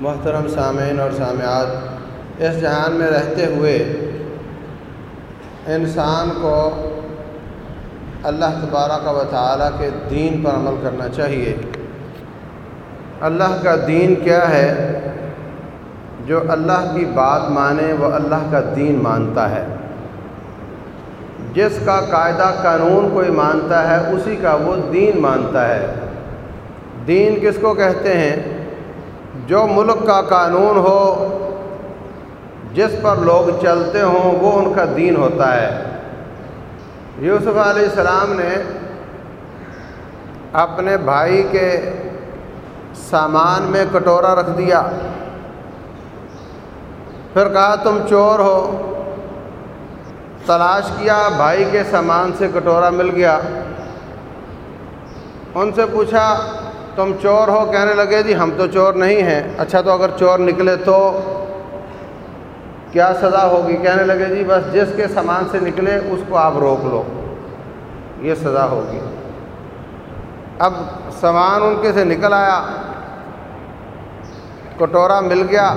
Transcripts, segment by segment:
محترم سامعین اور سامعات، اس جہان میں رہتے ہوئے انسان کو اللہ تبارک و تعالیٰ کے دین پر عمل کرنا چاہیے۔ اللہ کا دین کیا ہے؟ جو اللہ کی بات مانے، وہ اللہ کا دین مانتا ہے۔ جس کا قاعدہ قانون کوئی مانتا ہے، اسی کا وہ دین مانتا ہے۔ دین کس کو کہتے ہیں؟ جو ملک کا قانون ہو، جس پر لوگ چلتے ہوں، وہ ان کا دین ہوتا ہے۔ یوسف علیہ السلام نے اپنے بھائی کے سامان میں کٹورا رکھ دیا۔ پھر کہا، تم چور ہو۔ تلاش کیا، بھائی کے سامان سے کٹورا مل گیا۔ ان سے پوچھا تم چور ہو کہنے لگے جی ہم تو چور نہیں ہیں۔ اچھا تو اگر چور نکلے تو کیا سزا ہوگی؟ کہنے لگے جی بس جس کے سامان سے نکلے اس کو آپ روک لو۔ یہ سزا ہوگی۔ اب سامان ان کے سے نکل آیا، کٹورا مل گیا۔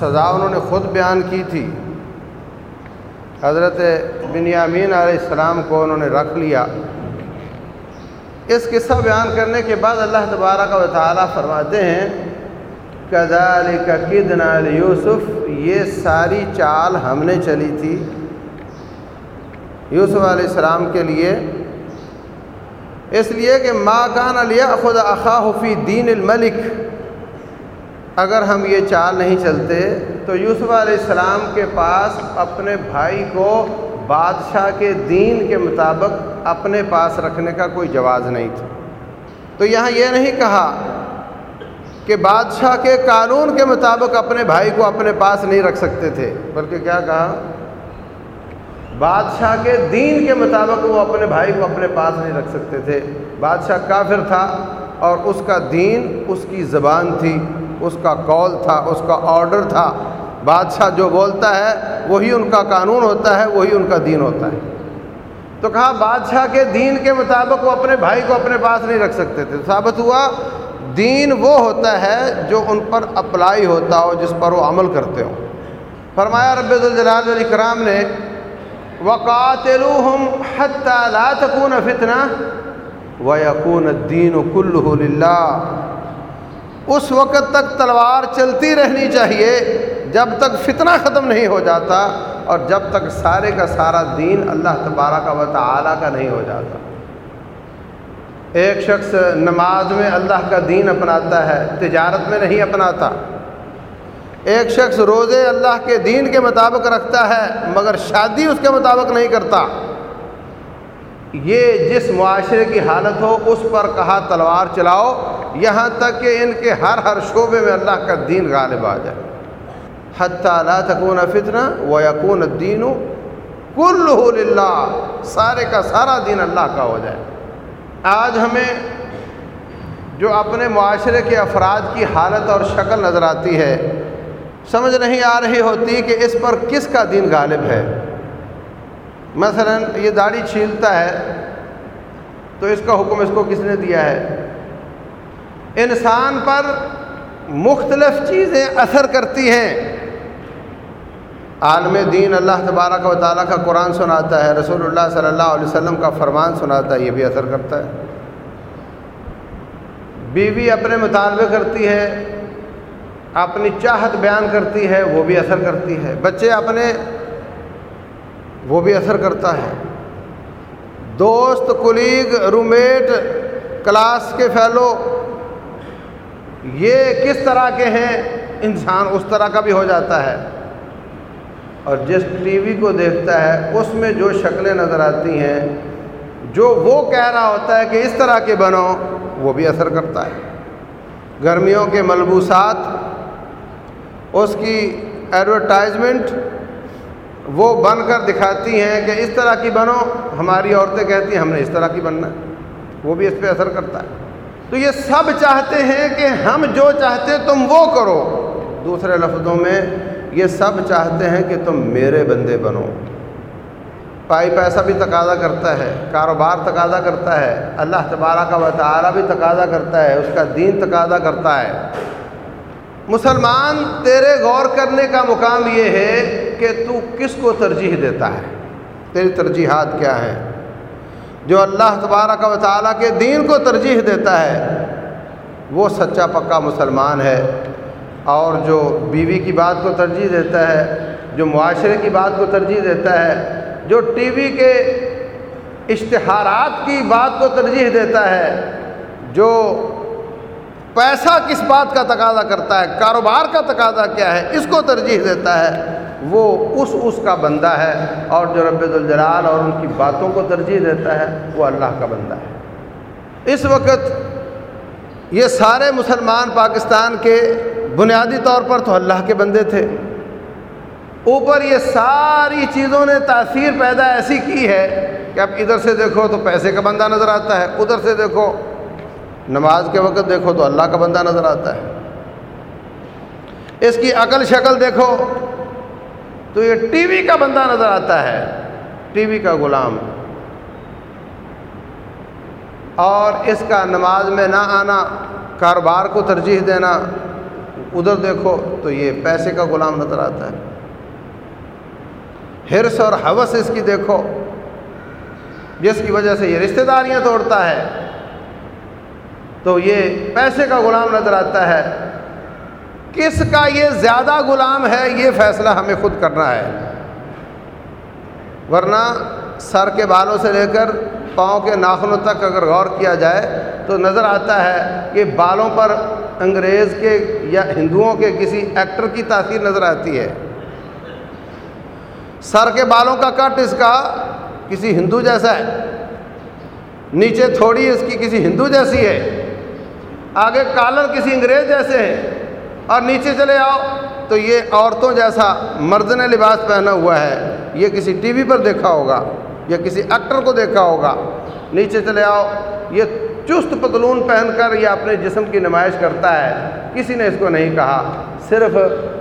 سزا انہوں نے خود بیان کی تھی۔ حضرت بنیامین علیہ السلام کو انہوں نے رکھ لیا۔ اس قصہ بیان کرنے کے بعد اللہ تبارہ کا تعالیٰ فرماتے ہیں کزال کدن یوسف یہ ساری چال ہم نے چلی تھی یوسف علیہ السلام کے لیے۔ اس لیے کہ ماں کان علیہ خود فی دین الملک، اگر ہم یہ چال نہیں چلتے تو یوسف علیہ السلام کے پاس اپنے بھائی کو بادشاہ کے دین کے مطابق اپنے پاس رکھنے کا کوئی جواز نہیں تھا۔ تو یہاں یہ نہیں کہا کہ بادشاہ کے قانون کے مطابق اپنے بھائی کو اپنے پاس نہیں رکھ سکتے تھے، بلکہ کیا کہا؟ بادشاہ کے دین کے مطابق وہ اپنے بھائی کو اپنے پاس نہیں رکھ سکتے تھے۔ بادشاہ کافر تھا اور اس کا دین اس کی زبان تھی، اس کا کال تھا، اس کا آرڈر تھا۔ بادشاہ جو بولتا ہے، وہی ان کا قانون ہوتا ہے، وہی ان کا دین ہوتا ہے۔ تو کہا بادشاہ کے دین کے مطابق وہ اپنے بھائی کو اپنے پاس نہیں رکھ سکتے تھے۔ ثابت ہوا، دین وہ ہوتا ہے جو ان پر اپلائی ہوتا ہو، جس پر وہ عمل کرتے ہوں۔ فرمایا رب الجلال علیہ کرام نے وقاتلوہم حتی لا تکون فتنہ ویکون الدین کلہ للہ اس وقت تک تلوار چلتی رہنی چاہیے، جب تک فتنہ ختم نہیں ہو جاتا۔ اور جب تک سارے کا سارا دین اللہ تبارہ کا و تعالیٰ کا نہیں ہو جاتا۔ ایک شخص نماز میں اللہ کا دین اپناتا ہے، تجارت میں نہیں اپناتا۔ ایک شخص روزے اللہ کے دین کے مطابق رکھتا ہے، مگر شادی اس کے مطابق نہیں کرتا۔ یہ جس معاشرے کی حالت ہو، اس پر کہا تلوار چلاؤ، یہاں تک کہ ان کے ہر ہر شعبے میں اللہ کا دین غالب آ جائے۔ حتیٰ لا تکون فتنہ و یقون الدین کل سارے کا سارا دین اللہ کا ہو جائے۔ آج ہمیں جو اپنے معاشرے کے افراد کی حالت اور شکل نظر آتی ہے، سمجھ نہیں آ رہی ہوتی کہ اس پر کس کا دین غالب ہے۔ مثلا یہ داڑھی چھیلتا ہے، تو اس کا حکم اس کو کس نے دیا ہے؟ انسان پر مختلف چیزیں اثر کرتی ہیں۔ عالم دین اللہ تبارک و تعالیٰ کا قرآن سناتا ہے، رسول اللہ صلی اللہ علیہ وسلم کا فرمان سناتا ہے، یہ بھی اثر کرتا ہے۔ بیوی اپنے مطالبے کرتی ہے، اپنی چاہت بیان کرتی ہے، وہ بھی اثر کرتی ہے۔ بچے اپنے، وہ بھی اثر کرتا ہے۔ دوست، کلیگ رومیٹ کلاس کے فیلو، یہ کس طرح کے ہیں؟ انسان اس طرح کا بھی ہو جاتا ہے۔ اور جس ٹی وی کو دیکھتا ہے، اس میں جو شکلیں نظر آتی ہیں، جو وہ کہہ رہا ہوتا ہے کہ اس طرح کے بنو، وہ بھی اثر کرتا ہے۔ گرمیوں کے ملبوسات، اس کی ایڈورٹائزمنٹ وہ بن کر دکھاتی ہیں کہ اس طرح کی بنو، ہماری عورتیں کہتی ہیں ہم نے اس طرح کی بننا ہے۔ وہ بھی اس پہ اثر کرتا ہے۔ تو یہ سب چاہتے ہیں کہ ہم جو چاہتے تم وہ کرو۔ دوسرے لفظوں میں یہ سب چاہتے ہیں کہ تم میرے بندے بنو۔ پائی پیسہ بھی تقاضا کرتا ہے، کاروبار تقاضا کرتا ہے، اللہ تبارہ کا وطارہ بھی تقاضا کرتا ہے، اس کا دین تقاضا کرتا ہے۔ مسلمان، تیرے غور کرنے کا مقام یہ ہے کہ تو کس کو ترجیح دیتا ہے؟ تیری ترجیحات کیا ہیں؟ جو اللہ تبارک و تعالیٰ کے دین کو ترجیح دیتا ہے، وہ سچا پکا مسلمان ہے۔ اور جو بیوی کی بات کو ترجیح دیتا ہے، جو معاشرے کی بات کو ترجیح دیتا ہے، جو ٹی وی کے اشتہارات کی بات کو ترجیح دیتا ہے، جو پیسہ کس بات کا تقاضا کرتا ہے، کاروبار کا تقاضا کیا ہے، اس کو ترجیح دیتا ہے، وہ اس اس کا بندہ ہے اور جو رب الجلال اور ان کی باتوں کو ترجیح دیتا ہے، وہ اللہ کا بندہ ہے۔ اس وقت یہ سارے مسلمان پاکستان کے بنیادی طور پر تو اللہ کے بندے تھے۔ اوپر یہ ساری چیزوں نے تاثیر پیدا ایسی کی ہے کہ اب ادھر سے دیکھو تو پیسے کا بندہ نظر آتا ہے، ادھر سے دیکھو نماز کے وقت دیکھو تو اللہ کا بندہ نظر آتا ہے۔ اس کی عقل شکل دیکھو تو یہ ٹی وی کا بندہ نظر آتا ہے، ٹی وی کا غلام۔ اور اس کا نماز میں نہ آنا، کاروبار کو ترجیح دینا۔ ادھر دیکھو تو یہ پیسے کا غلام نظر آتا ہے۔ ہرس اور حوث اس کی دیکھو۔ جس کی وجہ سے یہ رشتہ داریاں توڑتا ہے۔ تو یہ پیسے کا غلام نظر آتا ہے۔ کس کا یہ زیادہ غلام ہے یہ فیصلہ ہمیں خود کرنا ہے۔ ورنہ سر کے بالوں سے لے کر پاؤں کے ناخنوں تک اگر غور کیا جائے تو نظر آتا ہے کہ بالوں پر انگریز کے یا ہندوؤں کے کسی ایکٹر کی تاثیر نظر آتی ہے۔ سر کے بالوں کا کٹ اس کا کسی ہندو جیسا ہے۔ نیچے تھوڑی اس کی کسی ہندو جیسی ہے۔ آگے کالر کسی انگریز جیسے ہیں۔ اور نیچے چلے آؤ۔ تو یہ عورتوں جیسا مرد نے لباس پہنا ہوا ہے۔ یہ کسی ٹی وی پر دیکھا ہوگا۔ یا کسی ایکٹر کو دیکھا ہوگا۔ نیچے چلے آؤ۔ یہ چست پتلون پہن کر یہ اپنے جسم کی نمائش کرتا ہے، کسی نے اس کو نہیں کہا۔ صرف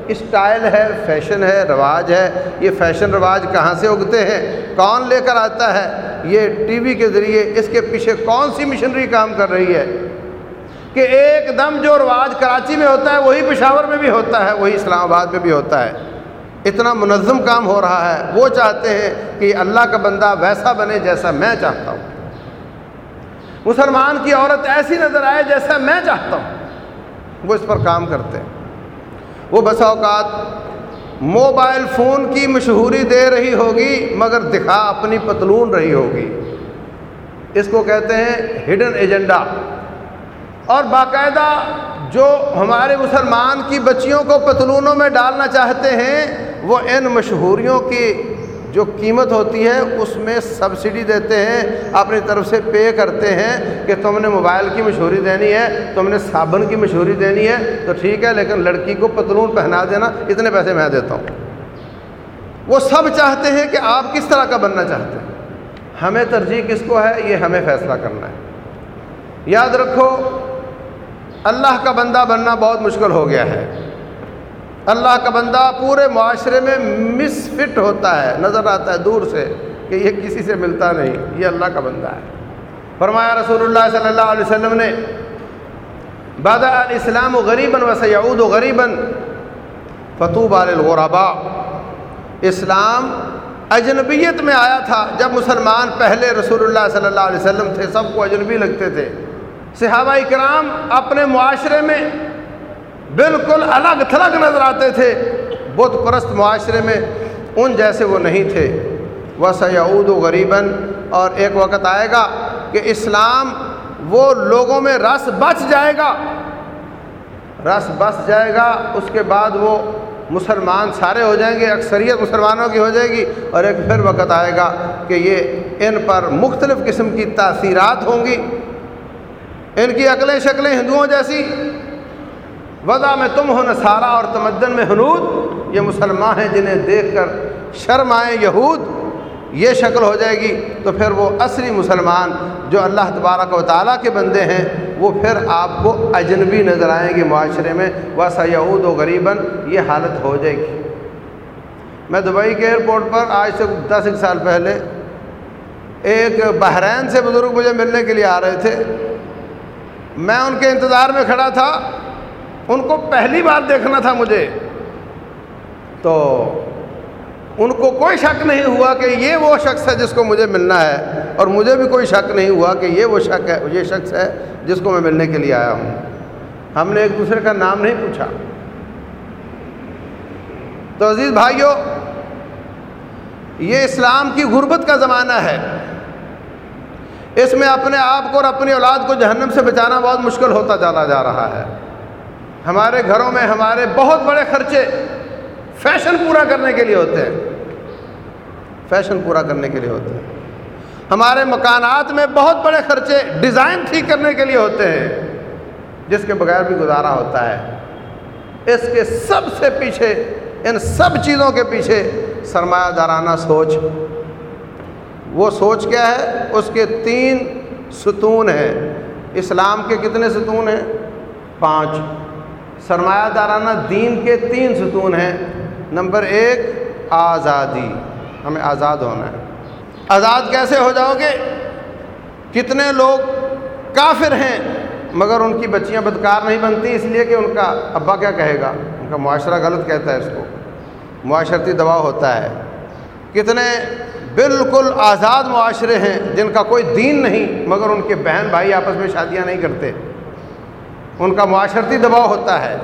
اسٹائل ہے، فیشن ہے، رواج ہے۔ یہ فیشن رواج کہاں سے اگتے ہیں؟ کون لے کر آتا ہے؟ یہ ٹی وی کے ذریعے اس کے پیچھے کون سی مشنری کام کر رہی ہے؟ کہ ایک دم جو رواج کراچی میں ہوتا ہے، وہی پشاور میں بھی ہوتا ہے، وہی اسلام آباد میں بھی ہوتا ہے۔ اتنا منظم کام ہو رہا ہے۔ وہ چاہتے ہیں کہ اللہ کا بندہ ویسا بنے جیسا میں چاہتا ہوں۔ مسلمان کی عورت ایسی نظر آئے جیسا میں چاہتا ہوں۔ وہ اس پر کام کرتے ہیں۔ وہ بسا اوقات موبائل فون کی مشہوری دے رہی ہوگی، مگر دکھا اپنی پتلون رہی ہوگی۔ اس کو کہتے ہیں ہڈن ایجنڈا اور باقاعدہ جو ہمارے مسلمان کی بچیوں کو پتلونوں میں ڈالنا چاہتے ہیں، وہ ان مشہوریوں کی جو قیمت ہوتی ہے اس میں سبسڈی دیتے ہیں، اپنی طرف سے پے کرتے ہیں کہ تم نے موبائل کی مشہوری دینی ہے، تم نے صابن کی مشہوری دینی ہے، تو ٹھیک ہے، لیکن لڑکی کو پتلون پہنا دینا، اتنے پیسے میں دیتا ہوں۔ وہ سب چاہتے ہیں کہ آپ کس طرح کا بننا چاہتے ہیں۔ ہمیں ترجیح کس کو ہے؟ یہ ہمیں فیصلہ کرنا ہے۔ یاد رکھو، اللہ کا بندہ بننا بہت مشکل ہو گیا ہے۔ اللہ کا بندہ پورے معاشرے میں مس فٹ ہوتا ہے، نظر آتا ہے دور سے کہ یہ کسی سے ملتا نہیں، یہ اللہ کا بندہ ہے۔ فرمایا رسول اللہ صلی اللہ علیہ وسلم نے بادہ الاسلام و غریباً و سعود و غریباً فتوب الغربا اسلام اجنبیت میں آیا تھا جب مسلمان پہلے رسول اللہ صلی اللہ علیہ وسلم تھے، سب کو اجنبی لگتے تھے۔ صحابہ کرام اپنے معاشرے میں بالکل الگ تھلگ نظر آتے تھے۔ بت پرست معاشرے میں ان جیسے وہ نہیں تھے۔ وہ سعود و غریباً اور ایک وقت آئے گا کہ اسلام وہ لوگوں میں رس بچ جائے گا۔ رس بس جائے گا، اس کے بعد وہ مسلمان سارے ہو جائیں گے، اکثریت مسلمانوں کی ہو جائے گی۔ اور ایک پھر وقت آئے گا کہ یہ ان پر مختلف قسم کی تاثیرات ہوں گی۔ ان کی عقلیں شکلیں ہندوؤں جیسی۔ وضع میں تم ہو نصارہ اور تمدن میں حنود، یہ مسلمان ہیں جنہیں دیکھ کر شرم آئے یہود، یہ شکل ہو جائے گی، تو پھر وہ اصلی مسلمان جو اللہ تبارک و تعالیٰ کے بندے ہیں، وہ پھر آپ کو اجنبی نظر آئیں گے معاشرے میں ویسا یہود و غریباً یہ حالت ہو جائے گی۔ میں دبئی کے ایئرپورٹ پر آج سے دس ایک سال پہلے ایک بحرین سے بزرگ مجھے ملنے کے لیے آ رہے تھے۔ میں ان کے انتظار میں کھڑا تھا۔ ان کو پہلی بار دیکھنا تھا مجھے، تو ان کو کوئی شک نہیں ہوا کہ یہ وہ شخص ہے جس کو مجھے ملنا ہے، اور مجھے بھی کوئی شک نہیں ہوا کہ یہ وہ شک ہے، یہ شخص ہے جس کو میں ملنے کے لیے آیا ہوں۔ ہم نے ایک دوسرے کا نام نہیں پوچھا۔ تو عزیز بھائیوں یہ اسلام کی غربت کا زمانہ ہے۔ اس میں اپنے آپ کو اور اپنی اولاد کو جہنم سے بچانا بہت مشکل ہوتا چلا جا رہا ہے۔ ہمارے گھروں میں ہمارے بہت بڑے خرچے فیشن پورا کرنے کے لیے ہوتے ہیں۔ فیشن پورا کرنے کے لیے ہوتے ہیں۔ ہمارے مکانات میں بہت بڑے خرچے ڈیزائن ٹھیک کرنے کے لیے ہوتے ہیں۔ جس کے بغیر بھی گزارا ہوتا ہے۔ اس کے سب سے پیچھے، ان سب چیزوں کے پیچھے سرمایہ دارانہ سوچ۔ وہ سوچ کیا ہے؟ اس کے تین ستون ہیں۔ اسلام کے کتنے ستون ہیں؟ پانچ۔ سرمایہ دارانہ دین کے تین ستون ہیں۔ نمبر ایک، آزادی۔ ہمیں آزاد ہونا ہے۔ آزاد کیسے ہو جاؤ گے؟ کتنے لوگ کافر ہیں، مگر ان کی بچیاں بدکار نہیں بنتی، اس لیے کہ ان کا ابا کیا کہے گا؟ ان کا معاشرہ غلط کہتا ہے اس کو۔ معاشرتی دباؤ ہوتا ہے۔ کتنے بالکل آزاد معاشرے ہیں، جن کا کوئی دین نہیں، مگر ان کے بہن بھائی آپس میں شادیاں نہیں کرتے۔ ان کا معاشرتی دباؤ ہوتا ہے۔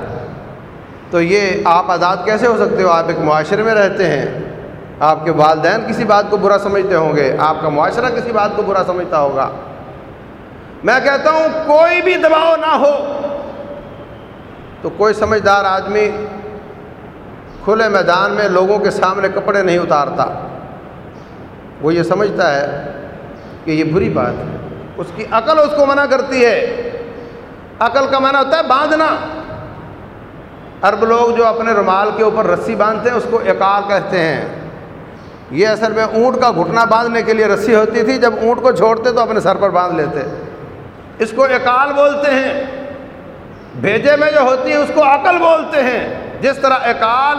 تو یہ آپ آزاد کیسے ہو سکتے ہو؟ آپ ایک معاشرے میں رہتے ہیں۔ آپ کے والدین کسی بات کو برا سمجھتے ہوں گے۔ آپ کا معاشرہ کسی بات کو برا سمجھتا ہوگا۔ میں کہتا ہوں، کوئی بھی دباؤ نہ ہو۔ تو کوئی سمجھدار آدمی کھلے میدان میں لوگوں کے سامنے کپڑے نہیں اتارتا۔ وہ یہ سمجھتا ہے کہ یہ بری بات ہے۔ اس کی عقل اس کو منع کرتی ہے۔ عقل کا منع ہوتا ہے باندھنا۔ عرب لوگ جو اپنے رومال کے اوپر رسی باندھتے ہیں، اس کو اکار کہتے ہیں۔ یہ اصل میں اونٹ کا گھٹنا باندھنے کے لیے رسی ہوتی تھی، جب اونٹ کو چھوڑتے تو اپنے سر پر باندھ لیتے۔ اس کو اکال بولتے ہیں۔ بھیجے میں جو ہوتی ہے اس کو عقل بولتے ہیں۔ جس طرح اکال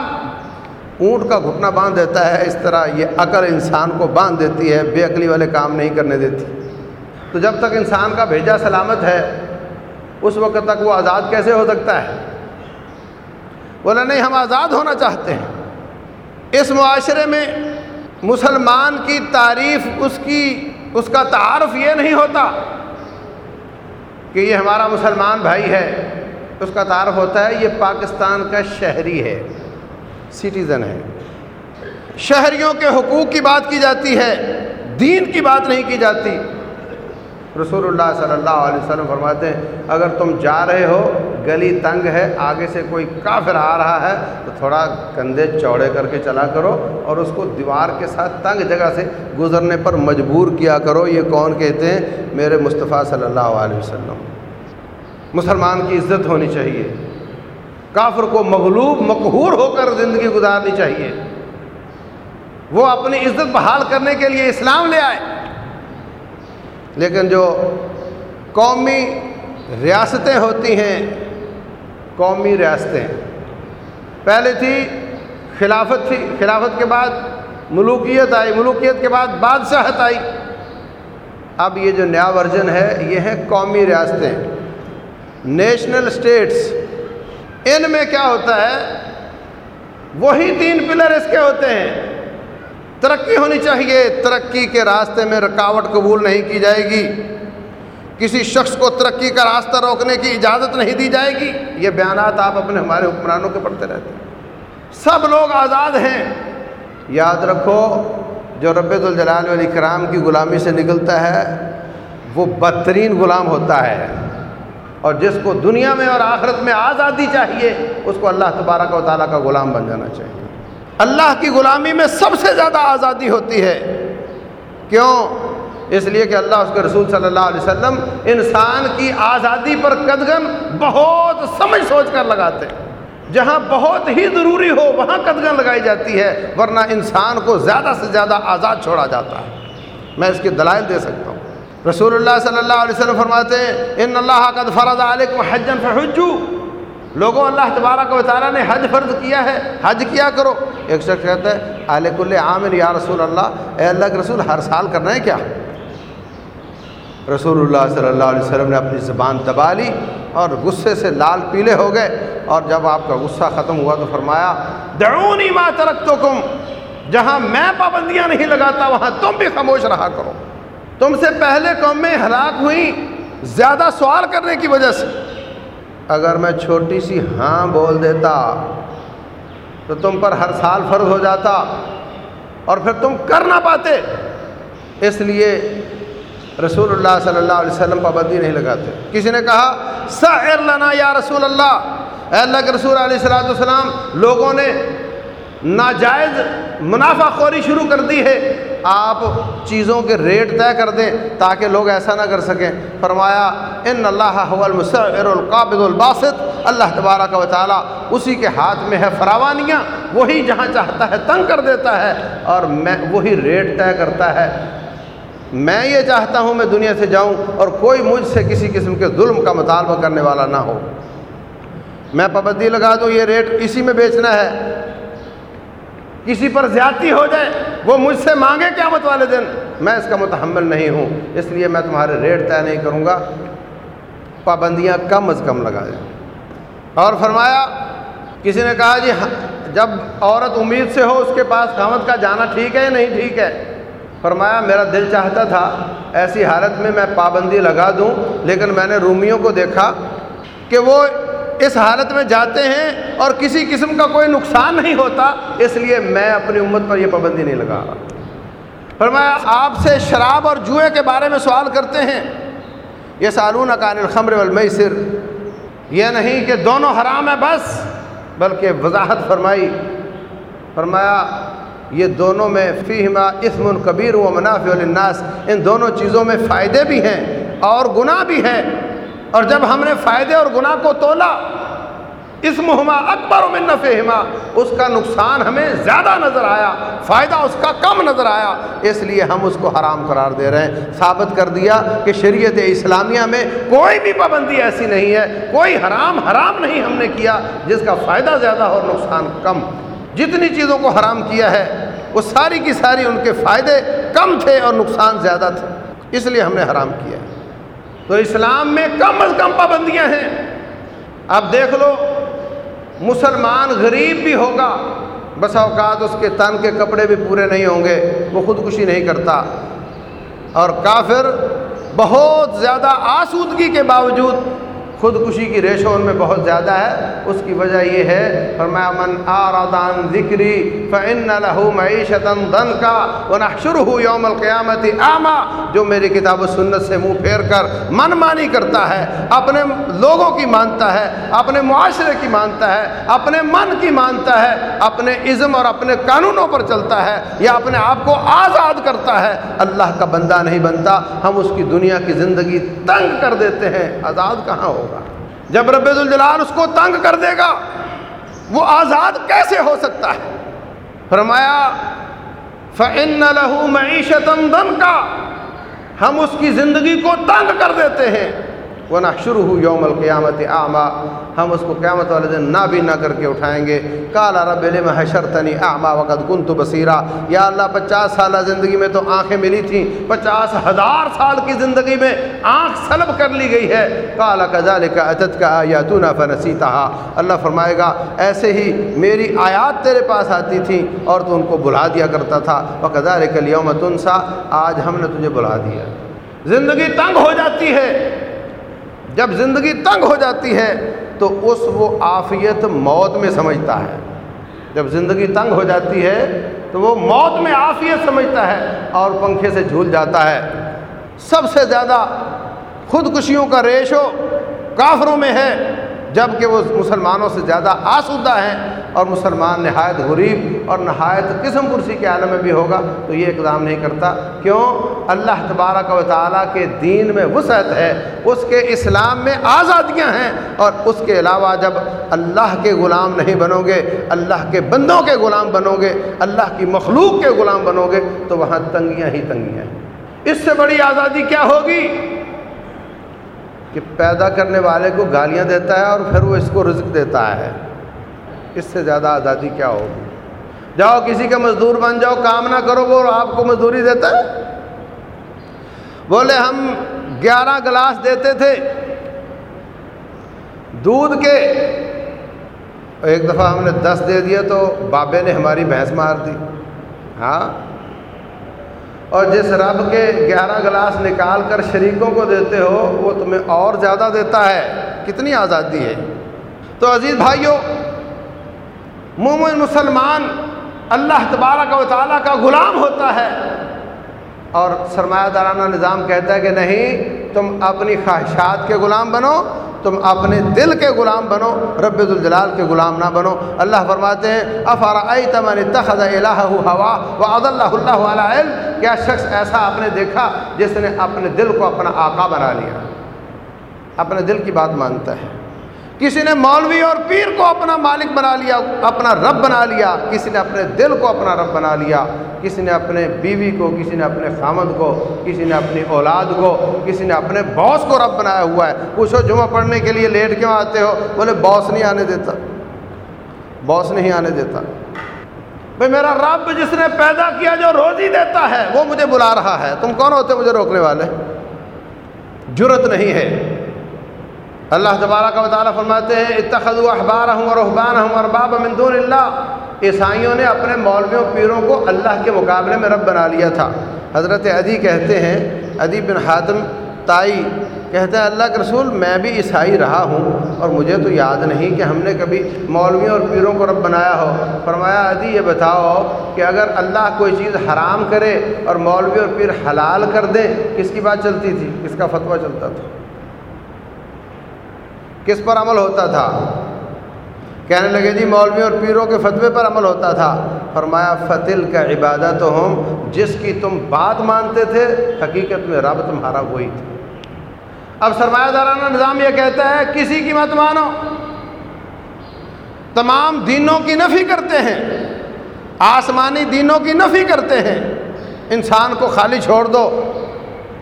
اونٹ کا گھٹنا باندھ دیتا ہے، اس طرح یہ عقل انسان کو باندھ دیتی ہے، بے عقلی والے کام نہیں کرنے دیتی۔ تو جب تک انسان کا بھیجا سلامت ہے اس وقت تک وہ آزاد کیسے ہو سکتا ہے؟ بولا، نہیں، ہم آزاد ہونا چاہتے ہیں۔ اس معاشرے میں مسلمان کی تعریف، اس کی، اس کا تعارف یہ نہیں ہوتا کہ یہ ہمارا مسلمان بھائی ہے۔ اس کا تعارف ہوتا ہے، یہ پاکستان کا شہری ہے، سٹیزن ہے۔ شہریوں کے حقوق کی بات کی جاتی ہے، دین کی بات نہیں کی جاتی۔ رسول اللہ صلی اللہ علیہ وسلم فرماتے ہیں، اگر تم جا رہے ہو، گلی تنگ ہے، آگے سے کوئی کافر آ رہا ہے، تو تھوڑا کندھے چوڑے کر کے چلا کرو اور اس کو دیوار کے ساتھ تنگ جگہ سے گزرنے پر مجبور کیا کرو۔ یہ کون کہتے ہیں؟ میرے مصطفیٰ صلی اللہ علیہ وسلم۔ مسلمان کی عزت ہونی چاہیے۔ کافر کو مغلوب، مقہور ہو کر زندگی گزارنی چاہیے۔ وہ اپنی عزت بحال کرنے کے لیے اسلام لے آئے۔ لیکن جو قومی ریاستیں ہوتی ہیں، قومی ریاستیں۔ پہلے تھی خلافت تھی، خلافت کے بعد ملوکیت آئی، ملوکیت کے بعد بادشاہت آئی۔ اب یہ جو نیا ورژن ہے، یہ ہیں قومی ریاستیں۔ نیشنل اسٹیٹس ان میں کیا ہوتا ہے؟ وہی تین پلر اس کے ہوتے ہیں۔ ترقی ہونی چاہیے۔ ترقی کے راستے میں رکاوٹ قبول نہیں کی جائے گی۔ کسی شخص کو ترقی کا راستہ روکنے کی اجازت نہیں دی جائے گی۔ یہ بیانات آپ اپنے ہمارے حکمرانوں کے پڑھتے رہتے ہیں۔ سب لوگ آزاد ہیں۔ یاد رکھو، جو رب الجلال علیہ کرام کی غلامی سے نکلتا ہے، وہ بدترین غلام ہوتا ہے۔ اور جس کو دنیا میں اور آخرت میں آزادی چاہیے، اس کو اللہ تبارک و تعالیٰ کا غلام بن جانا چاہیے۔ اللہ کی غلامی میں سب سے زیادہ آزادی ہوتی ہے۔ کیوں؟ اس لیے کہ اللہ اس کے رسول صلی اللہ علیہ وسلم انسان کی آزادی پر قدغن بہت سمجھ سوچ کر لگاتے جہاں بہت ہی ضروری ہو، وہاں قدغن لگائی جاتی ہے، ورنہ انسان کو زیادہ سے زیادہ آزاد چھوڑا جاتا ہے۔ میں اس کے دلائل دے سکتا ہوں۔ رسول اللہ صلی اللہ علیہ وسلم فرماتے ہیں، ان اللہ قد فرض علیکم حجن فحجو لوگوں اللہ تبارک و تعالیٰ نے حج فرض کیا ہے، حج کیا کرو۔ ایک شخص کہتا ہے علیہ کل عامر یا رسول اللہ، اے اللہ کے رسول، ہر سال کرنا ہے کیا؟ رسول اللہ صلی اللہ علیہ وسلم نے اپنی زبان دبا لی اور غصے سے لال پیلے ہو گئے۔ اور جب آپ کا غصہ ختم ہوا تو فرمایا، دعونی ما ترکتکم، جہاں میں پابندیاں نہیں لگاتا، وہاں تم بھی خاموش رہا کرو۔ تم سے پہلے قومیں ہلاک ہوئیں، زیادہ سوال کرنے کی وجہ سے۔ اگر میں چھوٹی سی ہاں بول دیتا تو تم پر ہر سال فرض ہو جاتا اور پھر تم کر نہ پاتے۔ اس لیے رسول اللہ صلی اللہ علیہ وسلم پابندی نہیں لگاتے۔ کسی نے کہا سر لنا یا رسول اللہ۔ اے اللہ کے رسول علیہ السلاۃ والسلام، لوگوں نے ناجائز منافع خوری شروع کر دی ہے۔ آپ چیزوں کے ریٹ طے کر دیں تاکہ لوگ ایسا نہ کر سکیں۔ فرمایا، ان اللہ المصر القابض الباسط اللہ تبارہ کا تعالیٰ اسی کے ہاتھ میں ہے فراوانیاں، وہی جہاں چاہتا ہے تنگ کر دیتا ہے، اور میں، وہی ریٹ طے کرتا ہے۔ میں یہ چاہتا ہوں میں دنیا سے جاؤں اور کوئی مجھ سے کسی قسم کے ظلم کا مطالبہ کرنے والا نہ ہو۔ میں پابندی لگا دوں، یہ ریٹ اسی میں بیچنا ہے۔ کسی پر زیادتی ہو جائے، وہ مجھ سے مانگے قیامت والے دن، میں اس کا متحمل نہیں ہوں۔ اس لیے میں تمہارے ریٹ طے نہیں کروں گا۔ پابندیاں کم از کم لگا دیں۔ اور فرمایا، کسی نے کہا جی ہاں، جب عورت امید سے ہو اس کے پاس قامت کا جانا ٹھیک ہے یا نہیں ٹھیک ہے؟ فرمایا، میرا دل چاہتا تھا ایسی حالت میں میں پابندی لگا دوں، لیکن میں نے رومیوں کو دیکھا کہ وہ اس حالت میں جاتے ہیں اور کسی قسم کا کوئی نقصان نہیں ہوتا، اس لیے میں اپنی امت پر یہ پابندی نہیں لگا رہا۔ فرمایا، آپ سے شراب اور جوئے کے بارے میں سوال کرتے ہیں۔ یہ سالون اکان الخمر والمیسر۔ یہ نہیں کہ دونوں حرام ہیں بس، بلکہ وضاحت فرمائی۔ فرمایا، یہ دونوں میں فیہما اسم القبیر و منافع الناس ان دونوں چیزوں میں فائدے بھی ہیں اور گناہ بھی ہے اور جب ہم نے فائدے اور گناہ کو تولا اس مہما اکبر و منفما اس کا نقصان ہمیں زیادہ نظر آیا، فائدہ اس کا کم نظر آیا، اس لیے ہم اس کو حرام قرار دے رہے ہیں۔ ثابت کر دیا کہ شریعت اسلامیہ میں کوئی بھی پابندی ایسی نہیں ہے، کوئی حرام حرام نہیں ہم نے کیا، جس کا فائدہ زیادہ ہو نقصان کم۔ جتنی چیزوں کو حرام کیا ہے، وہ ساری کی ساری ان کے فائدے کم تھے اور نقصان زیادہ تھے، اس لیے ہم نے حرام کیا ہے۔ تو اسلام میں کم از کم پابندیاں ہیں۔ اب دیکھ لو، مسلمان غریب بھی ہوگا، بس اوقات اس کے تن کے کپڑے بھی پورے نہیں ہوں گے، وہ خودکشی نہیں کرتا۔ اور کافر بہت زیادہ آسودگی کے باوجود خودکشی کی ریشو ان میں بہت زیادہ ہے۔ اس کی وجہ یہ ہے، فرمایا، من آرادان ذکری فن لہو معیشت دن کا ونحشرہ یوم القیامت آما جو میری کتاب و سنت سے منہ پھیر کر من مانی کرتا ہے، اپنے لوگوں کی مانتا ہے، اپنے معاشرے کی مانتا ہے، اپنے من کی مانتا ہے، اپنے عزم اور اپنے قانونوں پر چلتا ہے یا اپنے آپ کو آزاد کرتا ہے۔ اللہ کا بندہ نہیں بنتا، ہم اس کی دنیا کی زندگی تنگ کر دیتے ہیں۔ آزاد کہاں ہوگا؟ جب رب الجلال اس کو تنگ کر دے گا، وہ آزاد کیسے ہو سکتا ہے؟ فرمایا فن لہو معیشت دن کا ہم اس کی زندگی کو تنگ کر دیتے ہیں۔ وہ نہ شروع ہو یوم القیامت آما ہم اس کو قیامت والے دن نہ بھی نہ کر کے اٹھائیں گے۔ کالا رب علم حشر تنی آما وقت کن تو بصیرہ یا اللہ، پچاس سالہ زندگی میں تو آنکھیں ملی تھیں۔ پچاس ہزار سال کی زندگی میں آنکھ سلب کر لی گئی ہے۔ کالا کزال کا عدت کا آیا تو نہ فنسیتا اللہ فرمائے گا، ایسے ہی میری آیات تیرے پاس آتی تھیں اور تو ان کو بلا دیا کرتا تھا۔ وہ کزال کلیوم تنسا، آج ہم نے تجھے بلا دیا۔ زندگی تنگ ہو جاتی ہے۔ جب زندگی تنگ ہو جاتی ہے تو اس وہ آفیت موت میں سمجھتا ہے۔ جب زندگی تنگ ہو جاتی ہے تو وہ موت میں آفیت سمجھتا ہے اور پنکھے سے جھول جاتا ہے۔ سب سے زیادہ خودکشیوں کا ریشو کافروں میں ہے۔ جبکہ وہ مسلمانوں سے زیادہ آسودہ ہیں اور مسلمان نہایت غریب اور نہایت قسم کرسی کے عالم میں بھی ہوگا، تو یہ اقدام نہیں کرتا۔ کیوں؟ اللہ تبارک و تعالیٰ کے دین میں وسعت ہے، اس کے اسلام میں آزادیاں ہیں اور اس کے علاوہ جب اللہ کے غلام نہیں بنو گے اللہ کے بندوں کے غلام بنو گے اللہ کی مخلوق کے غلام بنو گے تو وہاں تنگیاں ہی تنگیاں ہیں۔ اس سے بڑی آزادی کیا ہوگی؟ کہ پیدا کرنے والے کو گالیاں دیتا ہے اور پھر وہ اس کو رزق دیتا ہے۔ اس سے زیادہ آزادی کیا ہوگی؟ جاؤ کسی کا مزدور بن جاؤ، کام نہ کرو، وہ آپ کو مزدوری دیتا ہے۔ بولے، ہم گیارہ گلاس دیتے تھے۔ دودھ کے ایک دفعہ ہم نے دس دے دیا تو بابے نے ہماری بھینس مار دی۔ ہاں؟ اور جس رب کے گیارہ گلاس نکال کر شریکوں کو دیتے ہو، وہ تمہیں اور زیادہ دیتا ہے۔ کتنی آزادی ہے۔ تو عزیز بھائیوں مومن مسلمان اللہ تبارک و تعالیٰ کا غلام ہوتا ہے۔ اور سرمایہ دارانہ نظام کہتا ہے کہ نہیں، تم اپنی خواہشات کے غلام بنو۔ تم اپنے دل کے غلام بنو، رب الجلال کے غلام نہ بنو۔ اللہ فرماتے ہیں افارا تمن تخذ الہ ہوا و عد اللہ اللہ علیہ کیا شخص ایسا آپ نے دیکھا جس نے اپنے دل کو اپنا آقا بنا لیا؟ اپنے دل کی بات مانتا ہے۔ کسی نے مولوی اور پیر کو اپنا مالک بنا لیا، اپنا رب بنا لیا، کسی نے اپنے دل کو اپنا رب بنا لیا، کسی نے اپنے بیوی کو، کسی نے اپنے خامد کو، کسی نے اپنی اولاد کو، کسی نے اپنے باس کو رب بنایا ہوا ہے۔ پوچھو، جمعہ پڑھنے کے لیے لیٹ کیوں آتے ہو؟ بولے، باس نہیں آنے دیتا۔ باس نہیں آنے دیتا۔ بھائی، میرا رب جس نے پیدا کیا جو روزی دیتا ہے، وہ مجھے بلا رہا ہے۔ تم کون ہوتے مجھے روکنے والے؟ جرت نہیں ہے۔ اللہ تبارہ کا تعالیٰ فرماتے ہیں اتخذ احبار ہوں اور احبان ہوں اور باب اللہ۔ عیسائیوں نے اپنے مولویوں پیروں کو اللہ کے مقابلے میں رب بنا لیا تھا۔ حضرت ادی کہتے ہیں ادی بن حاتم تائی کہتے ہیں، اللہ کے رسول، میں بھی عیسائی رہا ہوں اور مجھے تو یاد نہیں کہ ہم نے کبھی مولویوں اور پیروں کو رب بنایا ہو۔ فرمایا ادی یہ بتاؤ کہ اگر اللہ کوئی چیز حرام کرے اور مولوی اور پیر حلال کر دیں، کس کی بات چلتی تھی؟ کس کا فتویٰ چلتا تھا؟ کس پر عمل ہوتا تھا؟ کہنے لگے جی مولوی اور پیروں کے فتوے پر عمل ہوتا تھا۔ فرمایا فتل کا عبادت ہم جس کی تم بات مانتے تھے، حقیقت میں رب تمہارا وہی تھا۔ اب سرمایہ دارانہ نظام یہ کہتا ہے، کسی کی مت مانو۔ تمام دینوں کی نفی کرتے ہیں۔ آسمانی دینوں کی نفی کرتے ہیں۔ انسان کو خالی چھوڑ دو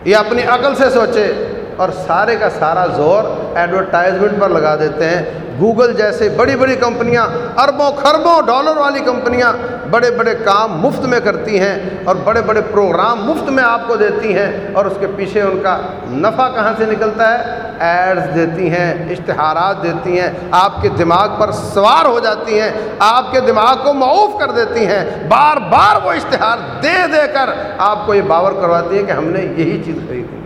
یہ اپنی عقل سے سوچے۔ اور سارے کا سارا زور ایڈورٹائزمنٹ پر لگا دیتے ہیں۔ گوگل جیسے بڑی بڑی کمپنیاں، اربوں خربوں ڈالر والی کمپنیاں بڑے بڑے کام مفت میں کرتی ہیں اور بڑے بڑے پروگرام مفت میں آپ کو دیتی ہیں اور اس کے پیچھے ان کا نفع کہاں سے نکلتا ہے؟ ایڈز دیتی ہیں، اشتہارات دیتی ہیں، آپ کے دماغ پر سوار ہو جاتی ہیں، آپ کے دماغ کو معاف کر دیتی ہیں۔ بار بار وہ اشتہار دے دے کر آپ کو یہ باور کرواتی ہیں کہ ہم نے یہی چیز خریدی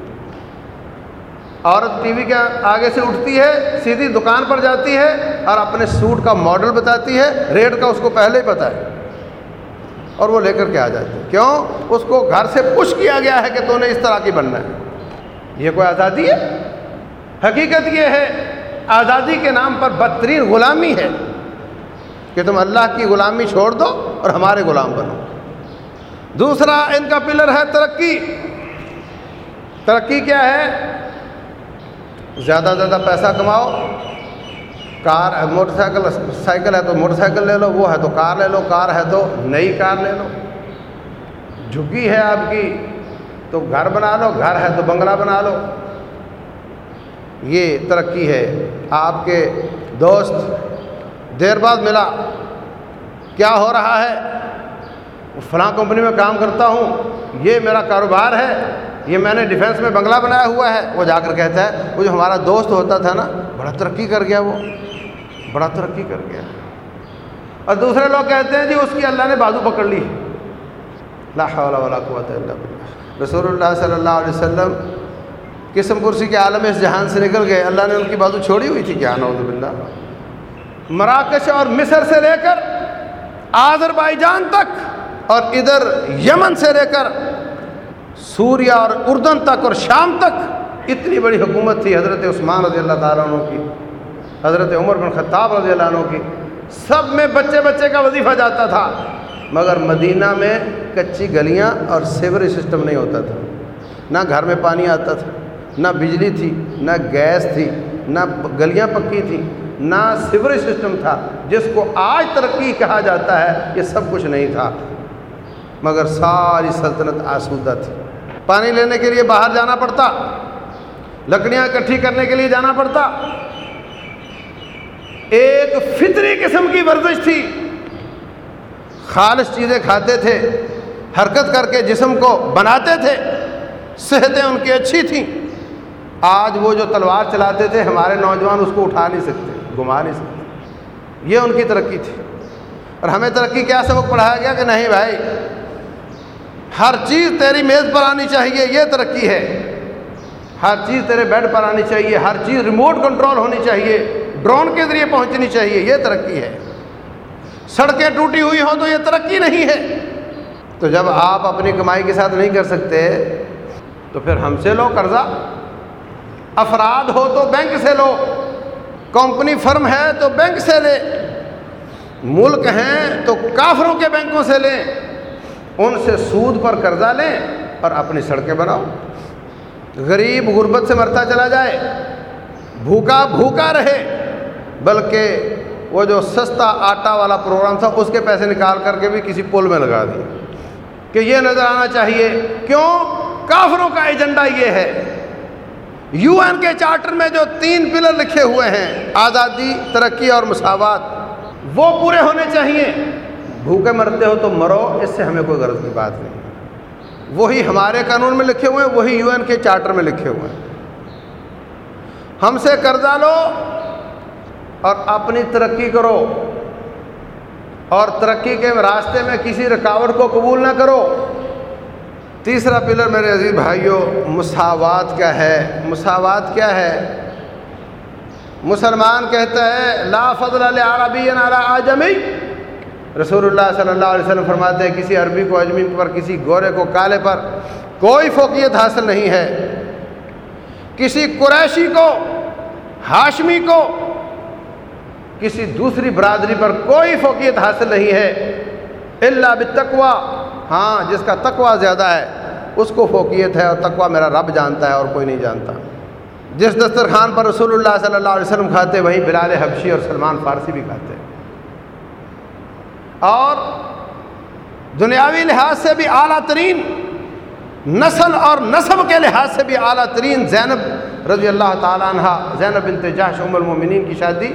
عورت ٹی وی کے آگے سے اٹھتی ہے، سیدھی دکان پر جاتی ہے اور اپنے سوٹ کا ماڈل بتاتی ہے، ریٹ کا اس کو پہلے ہی پتہ ہے۔ اور وہ لے کر کے آ جاتی ہے۔ کیوں؟ اس کو گھر سے پش کیا گیا ہے کہ تو نے اس طرح کی بننا ہے۔ یہ کوئی آزادی ہے؟ حقیقت یہ ہے، آزادی کے نام پر بدترین غلامی ہے کہ تم اللہ کی غلامی چھوڑ دو اور ہمارے غلام بنو۔ دوسرا ان کا پلر ہے ترقی۔ ترقی کیا ہے؟ زیادہ زیادہ پیسہ کماؤ۔ کار موٹر سائیکل سائیکل ہے تو موٹر سائیکل لے لو، وہ ہے تو کار لے لو، کار ہے تو نئی کار لے لو۔ جھگی ہے آپ کی، تو گھر بنا لو، گھر ہے تو بنگلہ بنا لو۔ یہ ترقی ہے۔ آپ کے دوست دیر بعد ملا۔ کیا ہو رہا ہے؟ فلاں کمپنی میں کام کرتا ہوں۔ یہ میرا کاروبار ہے۔ یہ میں نے ڈیفینس میں بنگلہ بنایا ہوا ہے۔ وہ جا کر کہتا ہے، وہ جو ہمارا دوست ہوتا تھا نا، بڑا ترقی کر گیا وہ۔ بڑا ترقی کر گیا۔ اور دوسرے لوگ کہتے ہیں جی اس کی اللہ نے بازو پکڑ لی۔ لا حول ولا قوت الا باللہ۔ رسول اللہ صلی اللہ علیہ وسلم قسم کرسی کے عالم اس جہان سے نکل گئے۔ اللہ نے ان کی بازو چھوڑی ہوئی تھی کیا؟ نعوذ باللہ۔ مراکش اور مصر سے لے کر آذر بائی جان تک اور ادھر یمن سے لے کر سوریا اور اردن تک اور شام تک اتنی بڑی حکومت تھی حضرت عثمان رضی اللہ تعالیٰ عنہ کی، حضرت عمر بن خطاب رضی اللہ عنہ کی۔ سب میں بچے بچے کا وظیفہ جاتا تھا، مگر مدینہ میں کچی گلیاں اور سیوریج سسٹم نہیں ہوتا تھا۔ نہ گھر میں پانی آتا تھا، نہ بجلی تھی، نہ گیس تھی، نہ گلیاں پکی تھیں، نہ سیوریج سسٹم تھا۔ جس کو آج ترقی کہا جاتا ہے، یہ سب کچھ نہیں تھا۔ مگر ساری سلطنت آسودہ تھی۔ پانی لینے کے لیے باہر جانا پڑتا، لکڑیاں اکٹھی کرنے کے لیے جانا پڑتا۔ ایک فطری قسم کی ورزش تھی۔ خالص چیزیں کھاتے تھے، حرکت کر کے جسم کو بناتے تھے، صحتیں ان کی اچھی تھیں۔ آج وہ جو تلوار چلاتے تھے، ہمارے نوجوان اس کو اٹھا نہیں سکتے، گھما نہیں سکتے۔ یہ ان کی ترقی تھی۔ اور ہمیں ترقی کیا سبق پڑھایا گیا کہ نہیں بھائی ہر چیز تیری میز پر آنی چاہیے، یہ ترقی ہے۔ ہر چیز تیرے بیڈ پر آنی چاہیے، ہر چیز ریموٹ کنٹرول ہونی چاہیے ڈرون کے ذریعے پہنچنی چاہیے، یہ ترقی ہے۔ سڑکیں ٹوٹی ہوئی ہوں تو یہ ترقی نہیں ہے۔ تو جب آپ اپنی کمائی کے ساتھ نہیں کر سکتے، تو پھر ہم سے لو قرضہ۔ افراد ہو تو بینک سے لو۔ کمپنی فرم ہے تو بینک سے لے۔ ملک ہیں تو کافروں کے بینکوں سے لیں ان سے سود پر قرضہ لیں اور اپنی سڑکیں بناؤ۔ غریب غربت سے مرتا چلا جائے۔ بھوکا بھوکا رہے۔ بلکہ وہ جو سستا آٹا والا پروگرام تھا، اس کے پیسے نکال کر کے بھی کسی پل میں لگا دی۔ کہ یہ نظر آنا چاہیے۔ کیوں؟ کافروں کا ایجنڈا یہ ہے۔ یو این کے چارٹر میں جو تین پلر لکھے ہوئے ہیں، آزادی، ترقی اور مساوات، وہ پورے ہونے چاہیے۔ بھوکے مرتے ہو تو مرو، اس سے ہمیں کوئی غرض کی بات نہیں۔ وہی ہمارے قانون میں لکھے ہوئے ہیں، وہی یو این کے چارٹر میں لکھے ہوئے ہیں۔ ہم سے قرضہ لو اور اپنی ترقی کرو۔ اور ترقی کے راستے میں کسی رکاوٹ کو قبول نہ کرو۔ تیسرا پلر میرے عزیز بھائیوں مساوات کیا ہے؟ مساوات کیا ہے؟ مسلمان کہتا ہے، لا فضل عربی آجمی۔ رسول اللہ صلی اللہ علیہ وسلم فرماتے ہیں، کسی عربی کو اجمی پر، کسی گورے کو کالے پر کوئی فوقیت حاصل نہیں ہے۔ کسی قریشی کو، ہاشمی کو، کسی دوسری برادری پر کوئی فوقیت حاصل نہیں ہے۔ اللہ بتقوا ہاں جس کا تقوا زیادہ ہے، اس کو فوقیت ہے اور تقوا میرا رب جانتا ہے اور کوئی نہیں جانتا۔ جس دسترخوان پر رسول اللہ صلی اللہ علیہ وسلم کھاتے، وہیں بلال حبشی اور سلمان فارسی بھی کھاتے۔ اور دنیاوی لحاظ سے بھی اعلیٰ ترین نسل اور نصب کے لحاظ سے بھی اعلیٰ ترین زینب رضی اللہ تعالیٰ عنہ زینب بنت جاش ام المومنین کی شادی،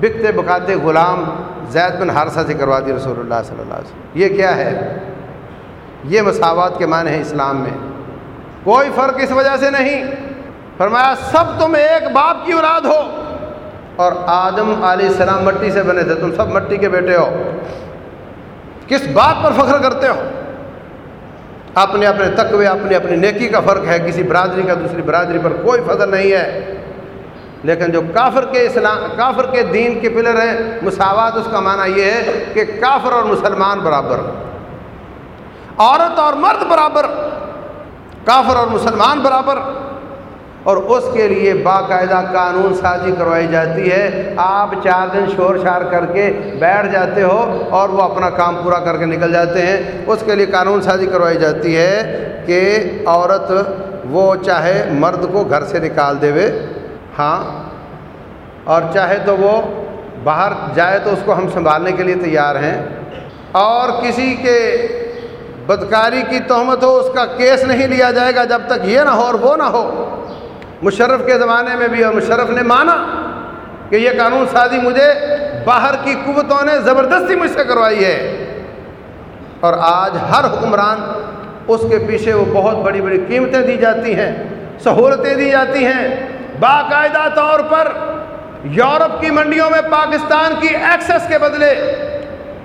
بکتے بکاتے غلام زید بن حارثہ سے کروا دی رسول اللہ صلی اللہ علیہ وسلم۔ یہ کیا ہے؟ یہ مساوات کے معنی ہیں اسلام میں۔ کوئی فرق اس وجہ سے نہیں۔ فرمایا، سب تم ایک باپ کی اولاد ہو۔ اور آدم علیہ السلام مٹی سے بنے تھے، تم سب مٹی کے بیٹے ہو۔ کس بات پر فخر کرتے ہو؟ اپنے اپنے تقوی، اپنی اپنی نیکی کا فرق ہے، کسی برادری کا دوسری برادری پر کوئی فضل نہیں ہے۔ لیکن جو کافر کے اسلام، کافر کے دین کے پلر ہیں، مساوات، اس کا معنی یہ ہے کہ کافر اور مسلمان برابر۔ عورت اور مرد برابر، کافر اور مسلمان برابر۔ اور اس کے لیے باقاعدہ قانون سازی کروائی جاتی ہے۔ آپ چار دن شور شار کر کے بیٹھ جاتے ہو اور وہ اپنا کام پورا کر کے نکل جاتے ہیں۔ اس کے لیے قانون سازی کروائی جاتی ہے کہ عورت وہ چاہے مرد کو گھر سے نکال دے ہاں اور چاہے تو وہ باہر جائے تو اس کو ہم سنبھالنے کے لیے تیار ہیں۔ اور کسی کے بدکاری کی تہمت ہو، اس کا کیس نہیں لیا جائے گا جب تک یہ نہ ہو اور وہ نہ ہو۔ مشرف کے زمانے میں بھی اور مشرف نے مانا کہ یہ قانون سازی مجھے باہر کی قوتوں نے زبردستی مجھ سے کروائی ہے۔ اور آج ہر حکمران اس کے پیچھے وہ بہت بڑی بڑی قیمتیں دی جاتی ہیں، سہولتیں دی جاتی ہیں۔ باقاعدہ طور پر یورپ کی منڈیوں میں پاکستان کی ایکسس کے بدلے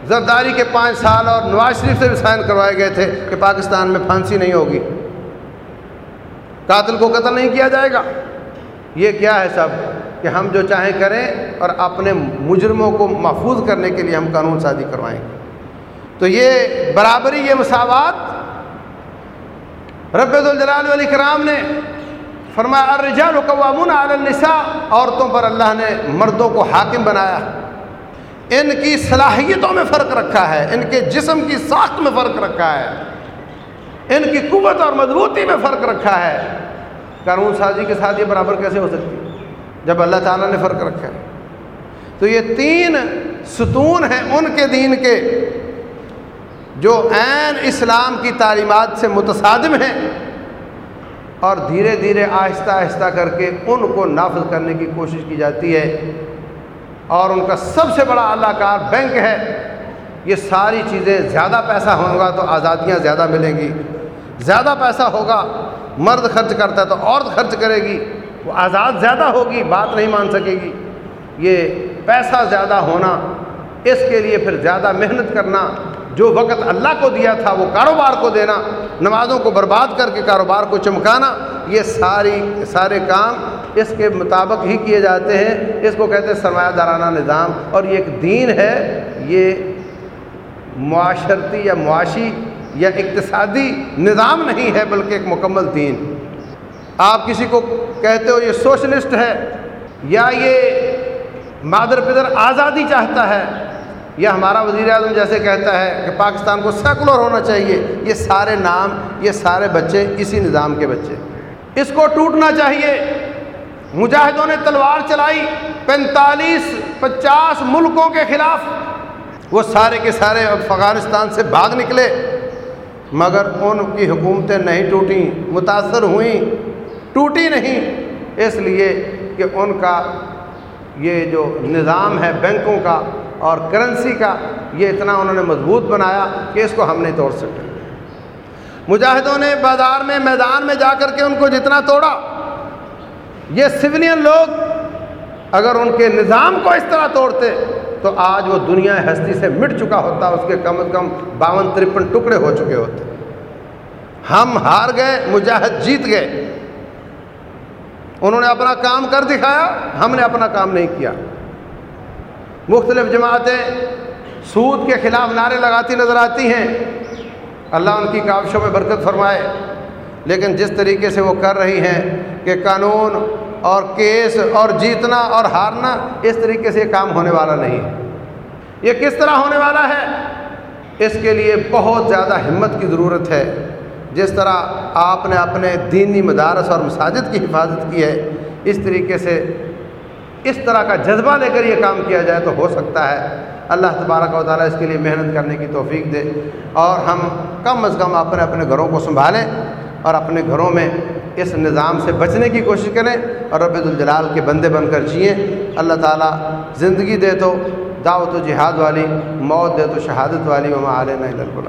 زرداری کے پانچ سال اور نواز شریف سے بھی سائن کروائے گئے تھے کہ پاکستان میں پھانسی نہیں ہوگی۔ قاتل کو قتل نہیں کیا جائے گا۔ یہ کیا ہے سب؟ کہ ہم جو چاہیں کریں اور اپنے مجرموں کو محفوظ کرنے کے لیے ہم قانون سازی کروائیں گے۔ تو یہ برابری، یہ مساوات۔ رب الجلال علیہ کرام نے فرمایا، الرجال قوامون علی النساء۔ عورتوں پر اللہ نے مردوں کو حاکم بنایا۔ ان کی صلاحیتوں میں فرق رکھا ہے، ان کے جسم کی ساخت میں فرق رکھا ہے۔ ان کی قوت اور مضبوطی میں فرق رکھا ہے۔ قانون سازی کے ساتھ یہ برابر کیسے ہو سکتی؟ جب اللہ تعالیٰ نے فرق رکھا ہے۔ تو یہ تین ستون ہیں ان کے دین کے جو عین اسلام کی تعلیمات سے متصادم ہیں۔ اور دھیرے دھیرے آہستہ آہستہ کر کے ان کو نافذ کرنے کی کوشش کی جاتی ہے۔ اور ان کا سب سے بڑا اللہ کار بینک ہے۔ یہ ساری چیزیں زیادہ پیسہ ہوگا تو آزادیاں زیادہ ملیں گی۔ زیادہ پیسہ ہوگا، مرد خرچ کرتا ہے تو عورت خرچ کرے گی، وہ آزاد زیادہ ہوگی، بات نہیں مان سکے گی۔ یہ پیسہ زیادہ ہونا، اس کے لیے پھر زیادہ محنت کرنا، جو وقت اللہ کو دیا تھا، وہ کاروبار کو دینا، نمازوں کو برباد کر کے کاروبار کو چمکانا، یہ ساری سارے کام اس کے مطابق ہی کیے جاتے ہیں۔ اس کو کہتے ہیں سرمایہ دارانہ نظام۔ اور یہ ایک دین ہے، یہ معاشرتی یا معاشی یا اقتصادی نظام نہیں ہے بلکہ ایک مکمل دین۔ آپ کسی کو کہتے ہو یہ سوشلسٹ ہے یا یہ مادر پدر آزادی چاہتا ہے یا ہمارا وزیر اعظم جیسے کہتا ہے کہ پاکستان کو سیکولر ہونا چاہیے۔ یہ سارے نام، یہ سارے بچے اسی نظام کے بچے۔ اس کو ٹوٹنا چاہیے۔ مجاہدوں نے تلوار چلائی پینتالیس، پچاس ملکوں کے خلاف۔ وہ سارے کے سارے افغانستان سے بھاگ نکلے۔ مگر ان کی حکومتیں نہیں ٹوٹیں، متاثر ہوئیں۔ ٹوٹی نہیں، اس لیے کہ ان کا یہ جو نظام ہے بینکوں کا اور کرنسی کا، یہ اتنا انہوں نے مضبوط بنایا کہ اس کو ہم نہیں توڑ سکتے۔ مجاہدوں نے بازار میں، میدان میں جا کر کے ان کو جتنا توڑا، یہ سونین لوگ اگر ان کے نظام کو اس طرح توڑتے تو آج وہ دنیا ہستی سے مٹ چکا ہوتا، اس کے کم از کم باون، ترپن ٹکڑے ہو چکے ہوتے۔ ہم ہار گئے، مجاہد جیت گئے۔ انہوں نے اپنا کام کر دکھایا، ہم نے اپنا کام نہیں کیا۔ مختلف جماعتیں سود کے خلاف نعرے لگاتی نظر آتی ہیں۔ اللہ ان کی کاوشوں میں برکت فرمائے۔ لیکن جس طریقے سے وہ کر رہی ہیں کہ قانون اور کیس اور جیتنا اور ہارنا اس طریقے سے یہ کام ہونے والا نہیں ہے۔ یہ کس طرح ہونے والا ہے؟ اس کے لیے بہت زیادہ ہمت کی ضرورت ہے۔ جس طرح آپ نے اپنے دینی مدارس اور مساجد کی حفاظت کی ہے، اس طریقے سے اس طرح کا جذبہ لے کر یہ کام کیا جائے تو ہو سکتا ہے۔ اللہ تبارک و تعالیٰ اس کے لیے محنت کرنے کی توفیق دے اور ہم کم از کم اپنے اپنے گھروں کو سنبھالیں اور اپنے گھروں میں اس نظام سے بچنے کی کوشش کریں اور رب الجلال کے بندے بن کر جئیں۔ اللہ تعالیٰ زندگی دے تو دعوت و جہاد والی، موت دے تو شہادت والی مما علیہ البلا